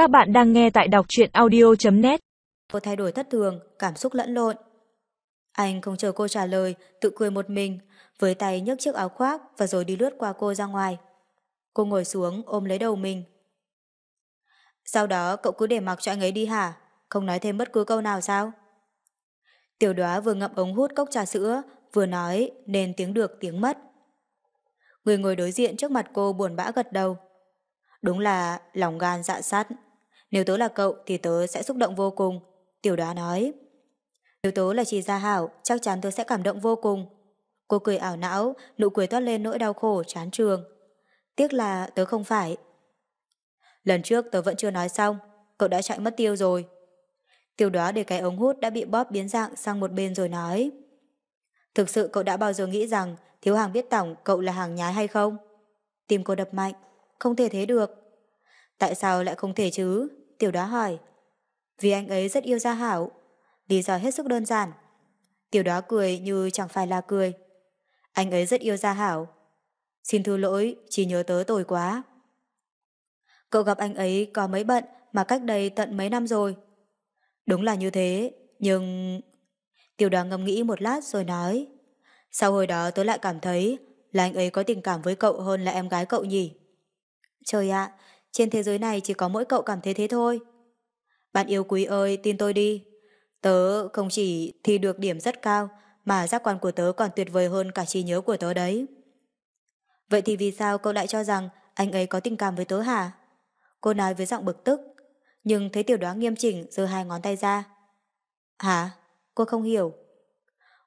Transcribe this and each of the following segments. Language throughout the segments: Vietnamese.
Các bạn đang nghe tại đọc truyện audio.net Cô thay đổi thất thường, cảm xúc lẫn lộn. Anh không chờ cô trả lời, tự cười một mình, với tay nhấc chiếc áo khoác và rồi đi lướt qua cô ra ngoài. Cô ngồi xuống ôm lấy đầu mình. Sau đó cậu cứ để mặc cho anh ấy đi hả? Không nói thêm bất cứ câu nào sao? Tiểu đoá vừa ngậm ống hút cốc trà sữa, vừa nói nên tiếng được tiếng mất. Người ngồi đối diện trước mặt cô buồn bã gật đầu. Đúng là lòng gan dạ sắt. Nếu tớ là cậu thì tớ sẽ xúc động vô cùng. Tiểu đoá nói. Nếu tớ là chị Gia Hảo, chắc chắn tớ sẽ cảm động vô cùng. Cô cười ảo não, nụ cười toát lên nỗi đau khổ, chán trường. Tiếc là tớ không phải. Lần trước tớ vẫn chưa nói xong, cậu đã chạy mất tiêu rồi. Tiểu đoá để cái ống hút đã bị bóp biến dạng sang một bên rồi nói. Thực sự cậu đã bao giờ nghĩ rằng thiếu hàng biết tổng cậu là hàng nhái hay không? Tim cô đập mạnh, không thể thế được. Tại sao lại không thể chứ? Tiểu đó hỏi. Vì anh ấy rất yêu Gia Hảo. Lý do hết sức đơn giản. Tiểu đó cười như chẳng phải là cười. Anh ấy rất yêu Gia Hảo. Xin thứ lỗi, chỉ nhớ tớ tồi quá. Cậu gặp anh ấy có mấy bận mà cách đây tận mấy năm rồi. Đúng là như thế, nhưng... Tiểu đó ngâm nghĩ một lát rồi nói. Sau hồi đó tớ lại cảm thấy là anh ấy có tình cảm với cậu hơn là em gái cậu nhỉ. Trời ạ, trên thế giới này chỉ có mỗi cậu cảm thấy thế thôi. Bạn yêu quý ơi, tin tôi đi. Tớ không chỉ thi được điểm rất cao, mà giác quan của tớ còn tuyệt vời hơn cả trí nhớ của tớ đấy. Vậy thì vì sao cậu lại cho rằng anh ấy có tình cảm với tớ hả? Cô nói với giọng bực tức, nhưng thấy tiểu đoán nghiêm chỉnh giơ hai ngón tay ra. Hả? Cô không hiểu.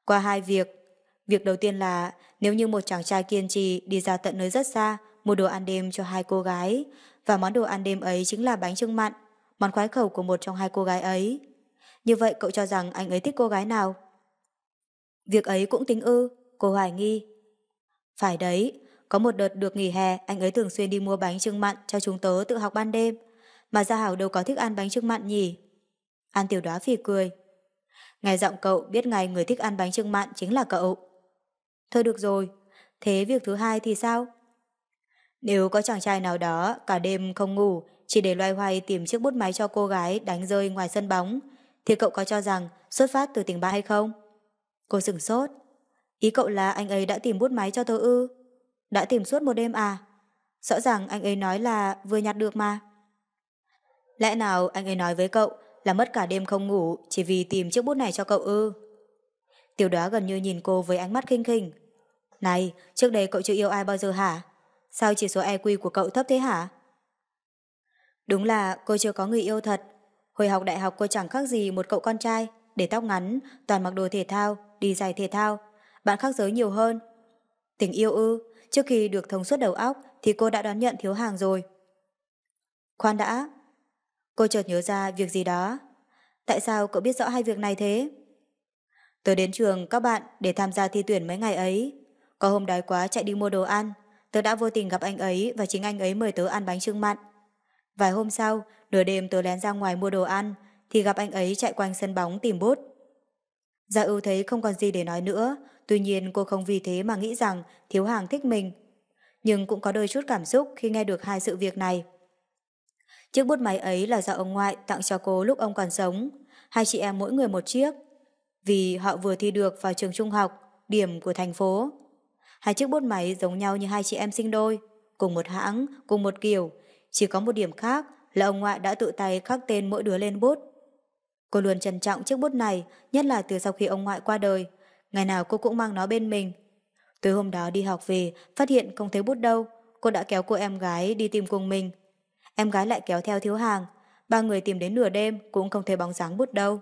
Qua hai việc, việc đầu tiên là nếu như một chàng trai kiên trì đi ra tận nơi rất xa, mua đồ ăn đêm cho hai cô gái, và món đồ ăn đêm ấy chính là bánh trưng mặn, món khoái khẩu của một trong hai cô gái ấy. Như vậy cậu cho rằng anh ấy thích cô gái nào? Việc ấy cũng tính ư, cô hoài nghi. Phải đấy, có một đợt được nghỉ hè, anh ấy thường xuyên đi mua bánh trưng mặn cho chúng tớ tự học ban đêm. Mà Gia Hảo đâu có thích ăn bánh trưng mặn nhỉ? An tiểu đoá phì cười. Nghe giọng cậu biết ngay người thích ăn bánh trưng mặn chính là cậu. Thôi được rồi, thế việc thứ hai thì sao? Nếu có chàng trai nào đó cả đêm không ngủ chỉ để loay hoay tìm chiếc bút máy cho cô gái đánh rơi ngoài sân bóng thì cậu có cho rằng xuất phát từ tình bạn hay không? Cô sửng sốt. Ý cậu là anh ấy đã tìm bút máy cho tôi ư? Đã tìm suốt một đêm à? Rõ ràng anh ấy nói là vừa nhặt được mà. Lẽ nào anh ấy nói với cậu là mất cả đêm không ngủ chỉ vì tìm chiếc bút này cho cậu ư? Tiểu đoá gần như nhìn cô với ánh mắt khinh khinh. Này, trước đây cậu chưa yêu ai bao giờ hả? Sao chỉ số EQ của cậu thấp thế hả? Đúng là cô chưa có người yêu thật. Hồi học đại học cô chẳng khác gì một cậu con trai, để tóc ngắn, toàn mặc đồ thể thao, đi giày thể thao. Bạn khác giới nhiều hơn. Tình yêu ư, trước khi được thông suốt đầu óc thì cô đã đón nhận thiếu hàng rồi. Khoan đã. Cô chợt nhớ ra việc gì đó. Tại sao cậu biết rõ hai việc này thế? Tớ đến trường các bạn để tham gia thi tuyển mấy ngày ấy. Có hôm đói quá chạy đi mua đồ ăn. Tớ đã vô tình gặp anh ấy và chính anh ấy mời tớ ăn bánh trưng mặn. Vài hôm sau, nửa đêm tớ lén ra ngoài mua đồ ăn, thì gặp anh ấy chạy quanh sân bóng tìm bút. Gia ưu thấy không còn gì để nói nữa, tuy nhiên cô không vì thế mà nghĩ rằng thiếu hàng thích mình. Nhưng cũng có đôi chút cảm xúc khi nghe được hai sự việc này. Chiếc bút máy ấy là do ông ngoại tặng cho cô lúc ông còn sống, hai chị em mỗi người một chiếc, vì họ vừa thi được vào trường trung học, điểm của thành phố. Hai chiếc bút máy giống nhau như hai chị em sinh đôi, cùng một hãng, cùng một kiểu, chỉ có một điểm khác là ông ngoại đã tự tay khắc tên mỗi đứa lên bút. Cô luôn trân trọng chiếc bút này, nhất là từ sau khi ông ngoại qua đời. Ngày nào cô cũng mang nó bên mình. Tối hôm đó đi học về, phát hiện không thấy bút đâu, cô đã kéo cô em gái đi tìm cùng mình. Em gái lại kéo theo thiếu hàng, ba người tìm đến nửa đêm cũng không thấy bóng dáng bút đâu.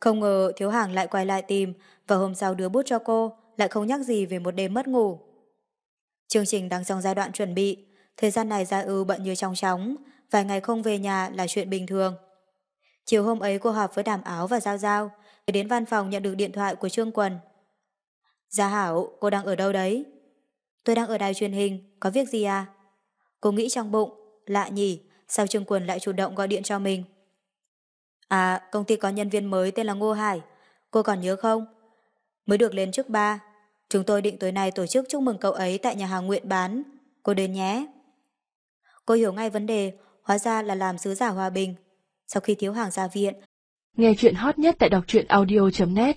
Không ngờ thiếu hàng lại quay lại tìm và hôm sau đưa bút cho cô, lại không nhắc gì về một đêm mất ngủ. Chương trình đang trong giai đoạn chuẩn bị, thời gian này Gia Ưu bận như trong chóng, vài ngày không về nhà là chuyện bình thường. Chiều hôm ấy cô họp với Đàm Áo và Giao Giao, để đến văn phòng nhận được điện thoại của Trương Quần. Gia Hảo, cô đang ở đâu đấy? Tôi đang ở đài truyền hình, có việc gì à? Cô nghĩ trong bụng, lạ nhỉ, sao Trương Quần lại chủ động gọi điện cho mình? À, công ty có nhân viên mới tên là Ngô Hải, cô còn nhớ không? Mới được lên trước ba, chúng tôi định tối nay tổ chức chúc mừng cậu ấy tại nhà hàng Nguyện bán, cô đến nhé. Cô hiểu ngay vấn đề, hóa ra là làm sứ giả hòa bình. Sau khi thiếu hàng ra viện, Nghe chuyện hot nhất tại đọc truyện audio.net